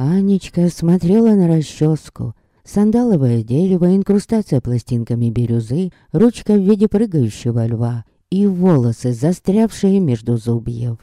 Анечка смотрела на расческу. Сандаловое дерево, инкрустация пластинками бирюзы, ручка в виде прыгающего льва и волосы, застрявшие между зубьев.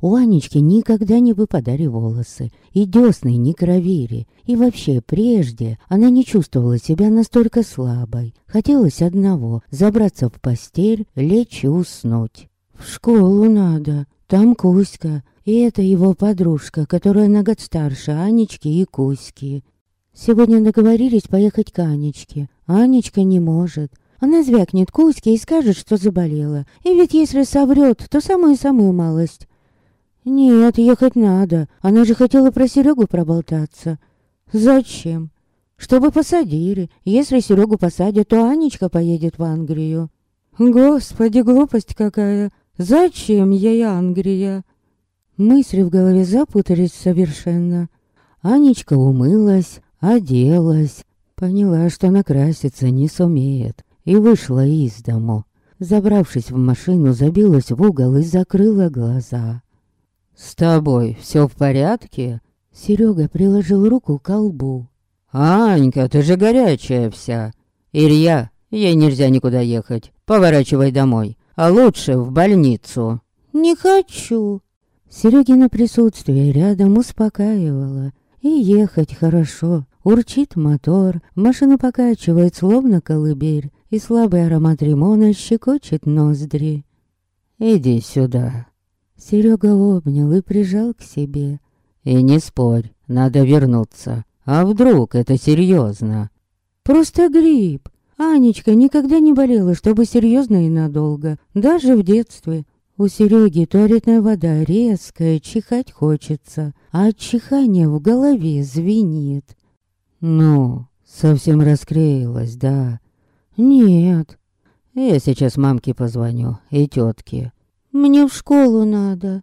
У Анечки никогда не выпадали волосы, и десны не кровили, и вообще прежде она не чувствовала себя настолько слабой. Хотелось одного — забраться в постель, лечь и уснуть. «В школу надо, там Кузька, и это его подружка, которая на год старше Анечки и Кузьки. Сегодня договорились поехать к Анечке. Анечка не может. Она звякнет Кузьке и скажет, что заболела. И ведь если соврет, то самую-самую малость. Нет, ехать надо. Она же хотела про Серегу проболтаться. Зачем? Чтобы посадили. Если Серегу посадят, то Анечка поедет в Англию. Господи, глупость какая. Зачем ей Англия? Мысли в голове запутались совершенно. Анечка умылась, оделась, поняла, что накраситься не сумеет, и вышла из дому. Забравшись в машину, забилась в угол и закрыла глаза. «С тобой все в порядке?» Серега приложил руку к колбу. «Анька, ты же горячая вся!» «Илья, ей нельзя никуда ехать. Поворачивай домой, а лучше в больницу». «Не хочу». Серегина присутствие рядом успокаивало. И ехать хорошо. Урчит мотор, машина покачивает, словно колыбель, и слабый аромат ремона щекочет ноздри. «Иди сюда». Серега обнял и прижал к себе. «И не спорь, надо вернуться. А вдруг это серьезно?» «Просто грипп. Анечка никогда не болела, чтобы серьезно и надолго, даже в детстве. У Сереги туалетная вода резкая, чихать хочется, а от чихания в голове звенит. Ну, совсем расклеилась, да? Нет. Я сейчас мамке позвоню и тетке. Мне в школу надо.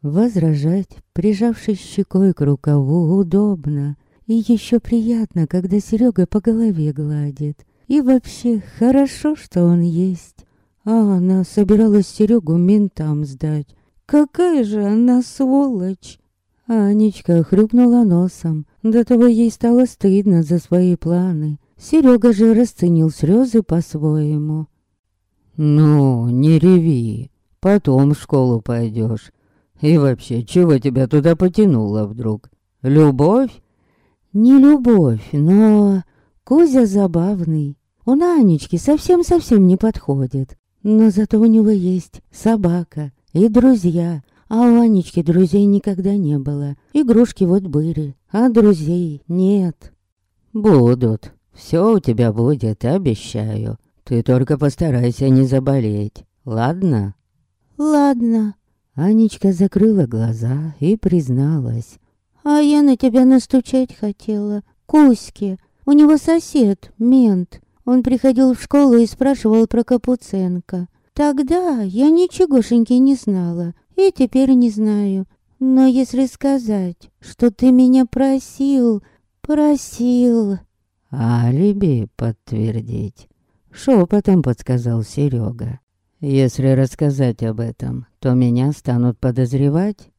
Возражать, прижавшись щекой к рукаву, удобно. И еще приятно, когда Серега по голове гладит. И вообще хорошо, что он есть. А она собиралась Серегу ментам сдать. Какая же она сволочь! Анечка хрюкнула носом. До того ей стало стыдно за свои планы. Серега же расценил слезы по-своему. «Ну, не реви», Потом в школу пойдешь. И вообще, чего тебя туда потянуло вдруг? Любовь? Не любовь, но... Кузя забавный. Он Анечки совсем-совсем не подходит. Но зато у него есть собака и друзья. А у Анечки друзей никогда не было. Игрушки вот были, а друзей нет. Будут. Все у тебя будет, обещаю. Ты только постарайся не заболеть. Ладно? Ладно. Анечка закрыла глаза и призналась. А я на тебя настучать хотела. Кузьке. У него сосед, мент. Он приходил в школу и спрашивал про Капуценко. Тогда я ничегошеньки не знала и теперь не знаю. Но если сказать, что ты меня просил, просил... Алиби подтвердить. Шепотом подсказал Серега. Если рассказать об этом, то меня станут подозревать.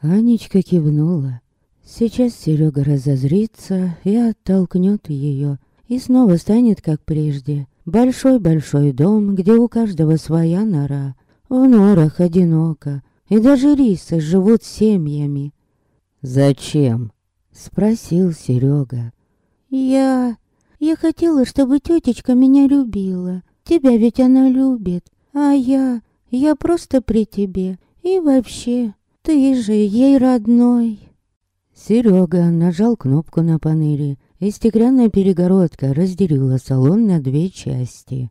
Анечка кивнула. Сейчас Серега разозрится и оттолкнет ее, и снова станет как прежде. Большой-большой дом, где у каждого своя нора. В норах одиноко, и даже рисы живут семьями. «Зачем?» — спросил Серега. «Я... я хотела, чтобы тетечка меня любила. Тебя ведь она любит. А я... я просто при тебе. И вообще, ты же ей родной. Серега нажал кнопку на панели, и стеклянная перегородка разделила салон на две части.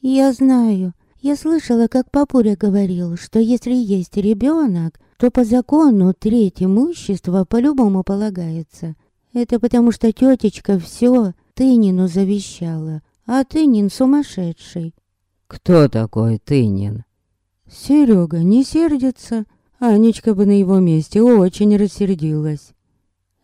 Я знаю. Я слышала, как папуля говорил, что если есть ребенок, то по закону треть имущества по-любому полагается. Это потому что тетечка все Тынину завещала, а Тынин сумасшедший. Кто такой Тынин? Серега не сердится. Анечка бы на его месте очень рассердилась.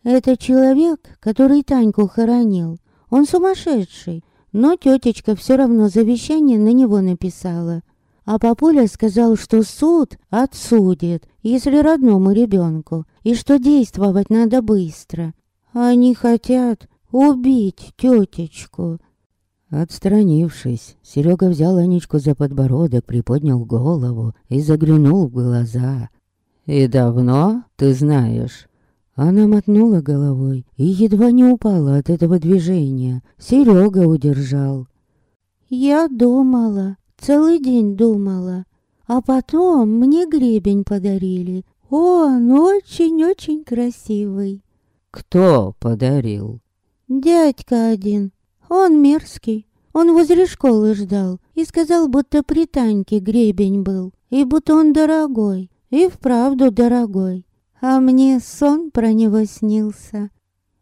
Это человек, который Таньку хоронил. Он сумасшедший, но тетечка все равно завещание на него написала. А папуля сказал, что суд отсудит, если родному ребенку, и что действовать надо быстро. Они хотят убить тетечку. Отстранившись, Серега взял Анечку за подбородок, приподнял голову и заглянул в глаза. «И давно, ты знаешь?» Она мотнула головой и едва не упала от этого движения. Серега удержал. «Я думала, Целый день думала. А потом мне гребень подарили. Он очень-очень красивый. Кто подарил? Дядька один. Он мерзкий. Он возле школы ждал и сказал, будто при Таньке гребень был, и будто он дорогой, и вправду дорогой. А мне сон про него снился.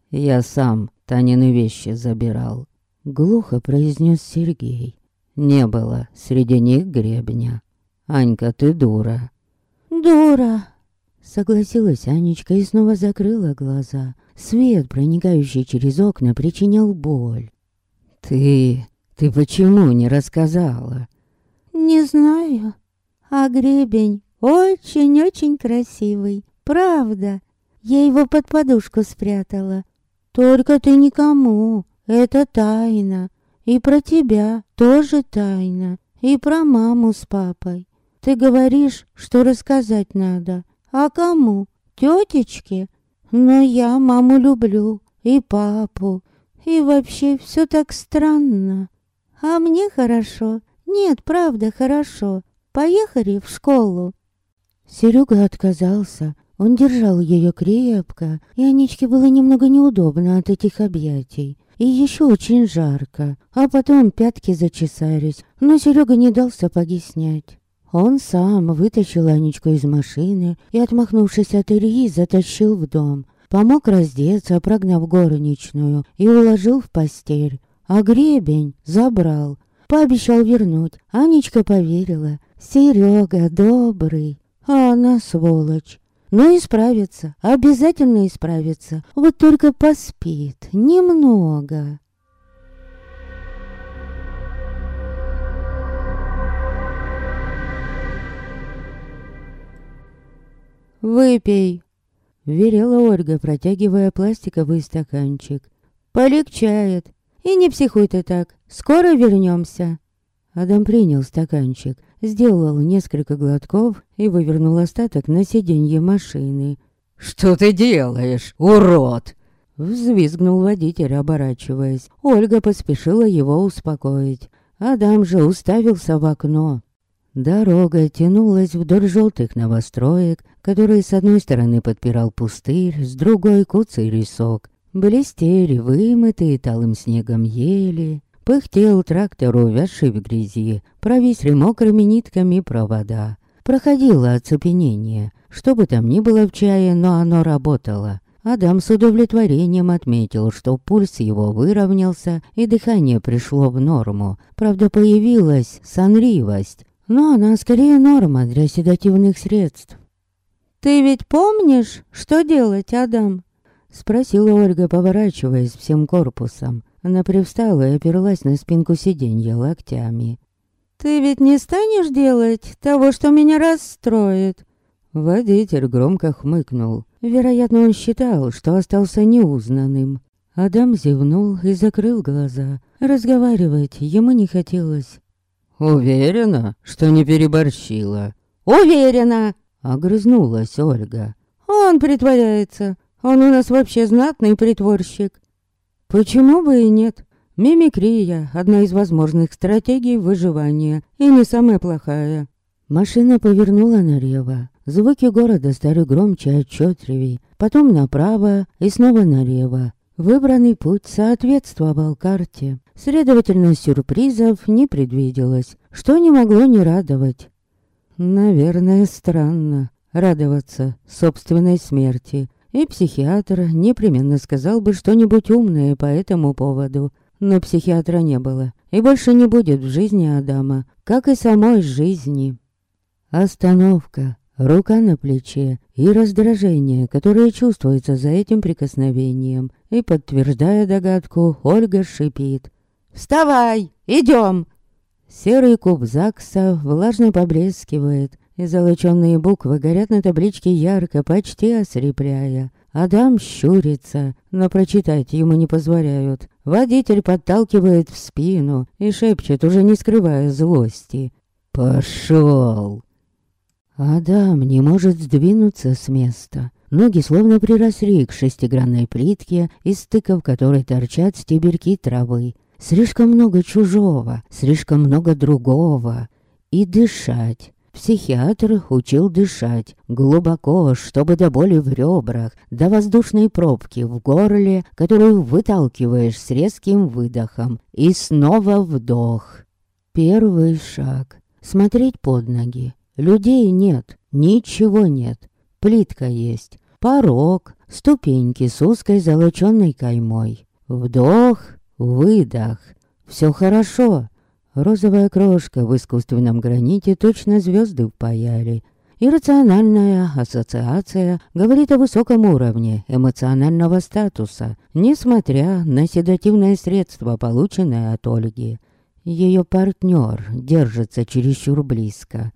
Я сам Танины вещи забирал. Глухо произнес Сергей. Не было среди них гребня. Анька, ты дура. Дура. Согласилась Анечка и снова закрыла глаза. Свет, проникающий через окна, причинял боль. Ты... ты почему не рассказала? Не знаю. А гребень очень-очень красивый. Правда. Я его под подушку спрятала. Только ты никому. Это тайна. И про тебя тоже тайна. И про маму с папой. Ты говоришь, что рассказать надо. А кому? Тетечке? Но я маму люблю. И папу. И вообще все так странно. А мне хорошо. Нет, правда, хорошо. Поехали в школу. Серега отказался. Он держал ее крепко, и Анечке было немного неудобно от этих объятий и еще очень жарко, а потом пятки зачесались, но Серега не дал сапоги снять. Он сам вытащил Анечку из машины и, отмахнувшись от Ильи, затащил в дом. Помог раздеться, прогнав горничную, и уложил в постель. А гребень забрал. Пообещал вернуть. Анечка поверила. Серега добрый, а она сволочь. Но исправится, обязательно исправится. Вот только поспит немного. «Выпей», — верила Ольга, протягивая пластиковый стаканчик. «Полегчает. И не психуй ты так. Скоро вернемся». Адам принял стаканчик, сделал несколько глотков и вывернул остаток на сиденье машины. «Что ты делаешь, урод?» Взвизгнул водитель, оборачиваясь. Ольга поспешила его успокоить. Адам же уставился в окно. Дорога тянулась вдоль желтых новостроек, которые с одной стороны подпирал пустырь, с другой куцый лесок. Блестели вымытые талым снегом ели, Пыхтел трактор, увязший в грязи, провисли мокрыми нитками провода. Проходило оцепенение. Что бы там ни было в чае, но оно работало. Адам с удовлетворением отметил, что пульс его выровнялся и дыхание пришло в норму. Правда, появилась сонливость, но она скорее норма для седативных средств. «Ты ведь помнишь, что делать, Адам?» Спросила Ольга, поворачиваясь всем корпусом. Она привстала и оперлась на спинку сиденья локтями. «Ты ведь не станешь делать того, что меня расстроит?» Водитель громко хмыкнул. Вероятно, он считал, что остался неузнанным. Адам зевнул и закрыл глаза. Разговаривать ему не хотелось. «Уверена, что не переборщила?» «Уверена!» — огрызнулась Ольга. «Он притворяется. Он у нас вообще знатный притворщик. Почему бы и нет? Мимикрия – одна из возможных стратегий выживания, и не самая плохая. Машина повернула налево. Звуки города стали громче и отчетливей. Потом направо и снова налево. Выбранный путь соответствовал карте. Следовательно, сюрпризов не предвиделось, что не могло не радовать. Наверное, странно радоваться собственной смерти, и психиатр непременно сказал бы что-нибудь умное по этому поводу. Но психиатра не было, и больше не будет в жизни Адама, как и самой жизни. Остановка, рука на плече и раздражение, которое чувствуется за этим прикосновением. И, подтверждая догадку, Ольга шипит. «Вставай! Идем!» Серый куб ЗАГСа влажно поблескивает, и золоченные буквы горят на табличке ярко, почти ослепляя. Адам щурится, но прочитать ему не позволяют. Водитель подталкивает в спину и шепчет, уже не скрывая злости. «Пошел!» Адам не может сдвинуться с места. Ноги словно приросли к шестигранной плитке, из стыков которой торчат стебельки травы. Слишком много чужого, слишком много другого. И дышать. Психиатр учил дышать глубоко, чтобы до боли в ребрах, до воздушной пробки в горле, которую выталкиваешь с резким выдохом. И снова вдох. Первый шаг. Смотреть под ноги. Людей нет, ничего нет. Плитка есть, порог, ступеньки с узкой золоченной каймой. Вдох, выдох. Все хорошо. Розовая крошка в искусственном граните точно звезды впаяли. Иррациональная ассоциация говорит о высоком уровне эмоционального статуса, несмотря на седативное средство, полученное от Ольги. Ее партнер держится чересчур близко.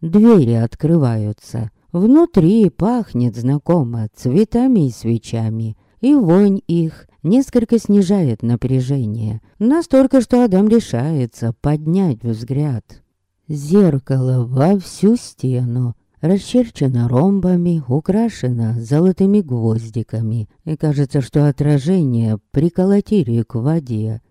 Двери открываются. Внутри пахнет знакомо цветами и свечами. И вонь их несколько снижает напряжение. Настолько, что Адам решается поднять взгляд. Зеркало во всю стену. Расчерчено ромбами, украшено золотыми гвоздиками. И кажется, что отражение приколотили к воде.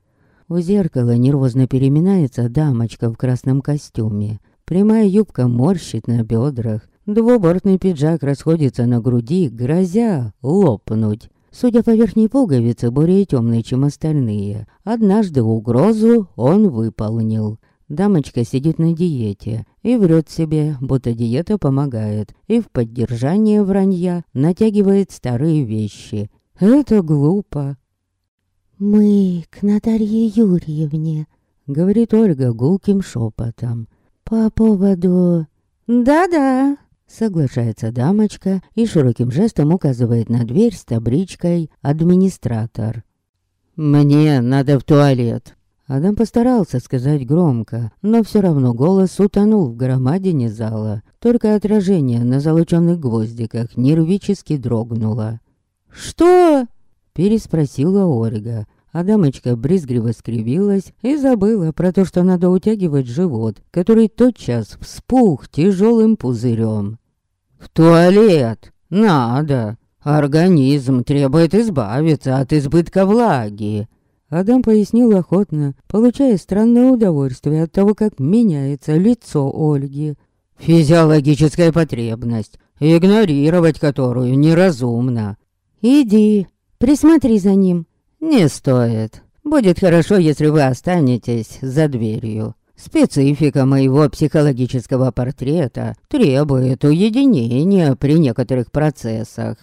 У зеркала нервозно переминается дамочка в красном костюме. Прямая юбка морщит на бедрах. Двубортный пиджак расходится на груди, грозя лопнуть. Судя по верхней пуговице, более темной, чем остальные. Однажды угрозу он выполнил. Дамочка сидит на диете и врет себе, будто диета помогает, и в поддержание вранья натягивает старые вещи. Это глупо. «Мы к Наталье Юрьевне», — говорит Ольга гулким шепотом. «По поводу...» «Да-да», — соглашается дамочка и широким жестом указывает на дверь с табличкой «Администратор». «Мне надо в туалет». Адам постарался сказать громко, но все равно голос утонул в громадине зала. Только отражение на золоченных гвоздиках нервически дрогнуло. «Что?» – переспросила Ольга. А дамочка брезгливо скривилась и забыла про то, что надо утягивать живот, который тотчас вспух тяжелым пузырем. «В туалет! Надо! Организм требует избавиться от избытка влаги!» Адам пояснил охотно, получая странное удовольствие от того, как меняется лицо Ольги. «Физиологическая потребность, игнорировать которую неразумно». «Иди, присмотри за ним», «Не стоит. Будет хорошо, если вы останетесь за дверью. Специфика моего психологического портрета требует уединения при некоторых процессах».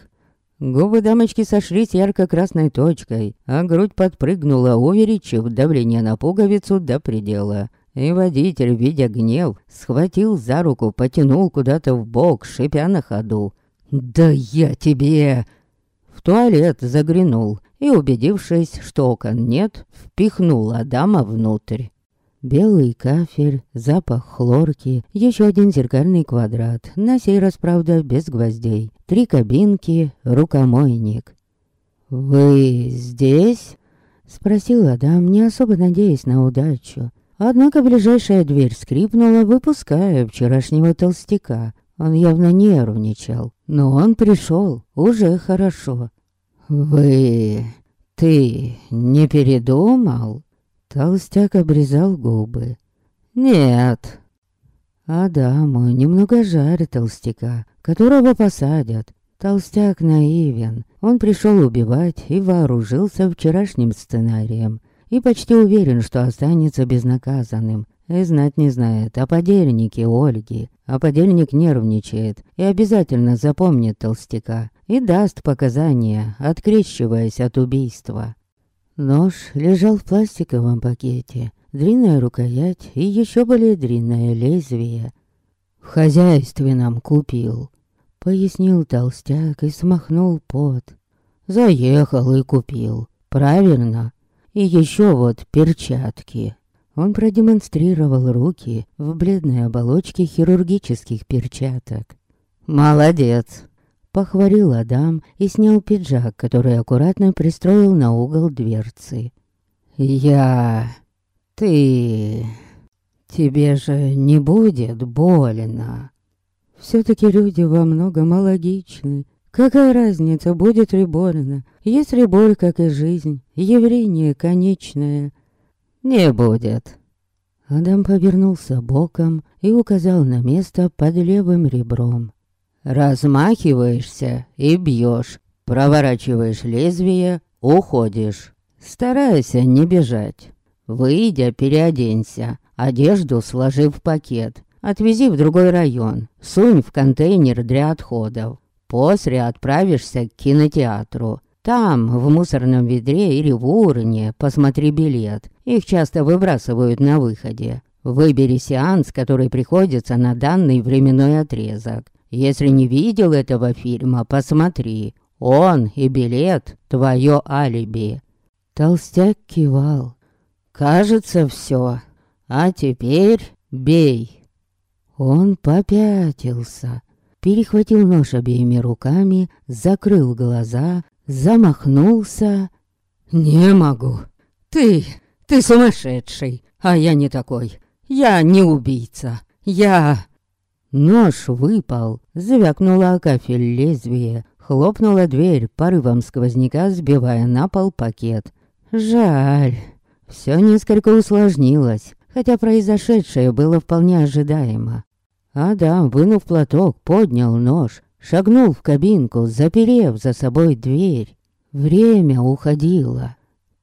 Губы дамочки сошлись ярко-красной точкой, а грудь подпрыгнула, увеличив давление на пуговицу до предела. И водитель, видя гнев, схватил за руку, потянул куда-то в бок, шипя на ходу. «Да я тебе!» В туалет заглянул и, убедившись, что окон нет, впихнул Адама внутрь. Белый кафель, запах хлорки, еще один зеркальный квадрат, на сей раз, правда, без гвоздей. Три кабинки, рукомойник. «Вы здесь?» — спросил Адам, не особо надеясь на удачу. Однако ближайшая дверь скрипнула, выпуская вчерашнего толстяка. Он явно нервничал, но он пришел, уже хорошо. «Вы... ты не передумал?» Толстяк обрезал губы. «Нет». Адаму немного жарит толстяка, которого посадят. Толстяк наивен. Он пришел убивать и вооружился вчерашним сценарием. И почти уверен, что останется безнаказанным. И знать не знает о подельнике Ольги. А подельник нервничает и обязательно запомнит толстяка и даст показания, открещиваясь от убийства. Нож лежал в пластиковом пакете, длинная рукоять и еще более длинное лезвие. В хозяйственном купил, пояснил толстяк и смахнул пот. Заехал и купил, правильно? И еще вот перчатки. Он продемонстрировал руки в бледной оболочке хирургических перчаток. «Молодец!» Похвалил Адам и снял пиджак, который аккуратно пристроил на угол дверцы. «Я... ты... тебе же не будет больно!» Все-таки люди во многом алогичны. Какая разница, будет ли больно, если боль, как и жизнь, явление конечное? Не будет. Адам повернулся боком и указал на место под левым ребром. Размахиваешься и бьешь, проворачиваешь лезвие, уходишь. Старайся не бежать. Выйдя, переоденься, одежду сложи в пакет, отвези в другой район, сунь в контейнер для отходов. После отправишься к кинотеатру. Там, в мусорном ведре или в урне, посмотри билет. Их часто выбрасывают на выходе. Выбери сеанс, который приходится на данный временной отрезок. Если не видел этого фильма, посмотри. Он и билет — твое алиби». Толстяк кивал. «Кажется, все. А теперь бей». Он попятился, перехватил нож обеими руками, закрыл глаза, замахнулся. «Не могу. Ты, ты сумасшедший, а я не такой. Я не убийца. Я...» Нож выпал, звякнула о кафель лезвие, хлопнула дверь порывом сквозняка, сбивая на пол пакет. Жаль, все несколько усложнилось, хотя произошедшее было вполне ожидаемо. Адам, вынув платок, поднял нож, шагнул в кабинку, заперев за собой дверь. Время уходило.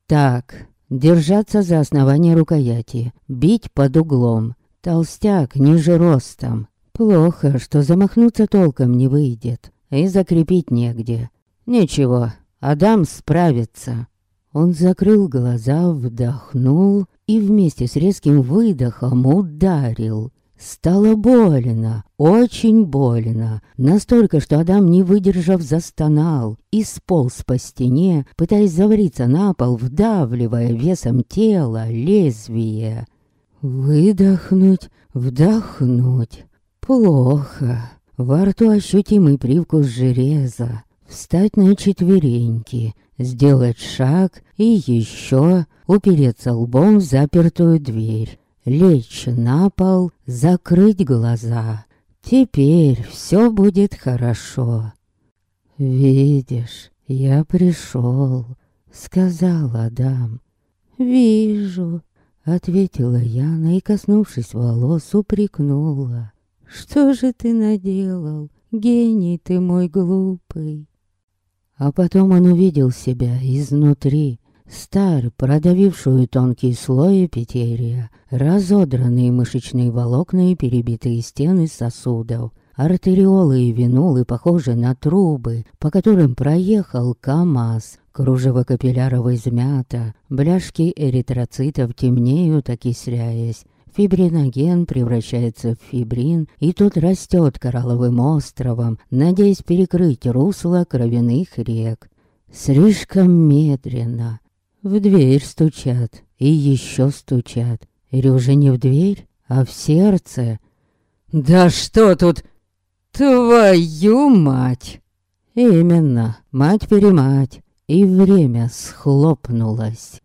Так, держаться за основание рукояти, бить под углом. Толстяк ниже ростом, Плохо, что замахнуться толком не выйдет, и закрепить негде. Ничего, Адам справится. Он закрыл глаза, вдохнул и вместе с резким выдохом ударил. Стало больно, очень больно. Настолько, что Адам, не выдержав, застонал и сполз по стене, пытаясь завариться на пол, вдавливая весом тела лезвие. Выдохнуть, вдохнуть. Плохо. Во рту ощутимый привкус железа. Встать на четвереньки, сделать шаг и еще упереться лбом в запертую дверь. Лечь на пол, закрыть глаза. Теперь все будет хорошо. «Видишь, я пришел», — сказал Адам. «Вижу», — ответила Яна и, коснувшись волос, упрекнула. Что же ты наделал, гений ты мой глупый? А потом он увидел себя изнутри, Старь, продавившую тонкий слой эпитерия, разодранные мышечные волокна и перебитые стены сосудов, артериолы и венулы похожи на трубы, по которым проехал КамАЗ, кружево капилляров измято, бляшки эритроцитов темнеют, окисляясь, Фибриноген превращается в фибрин, и тот растет коралловым островом, надеясь перекрыть русло кровяных рек. Слишком медленно. В дверь стучат, и еще стучат. Или уже не в дверь, а в сердце. «Да что тут? Твою мать!» Именно, мать-перемать, и время схлопнулось.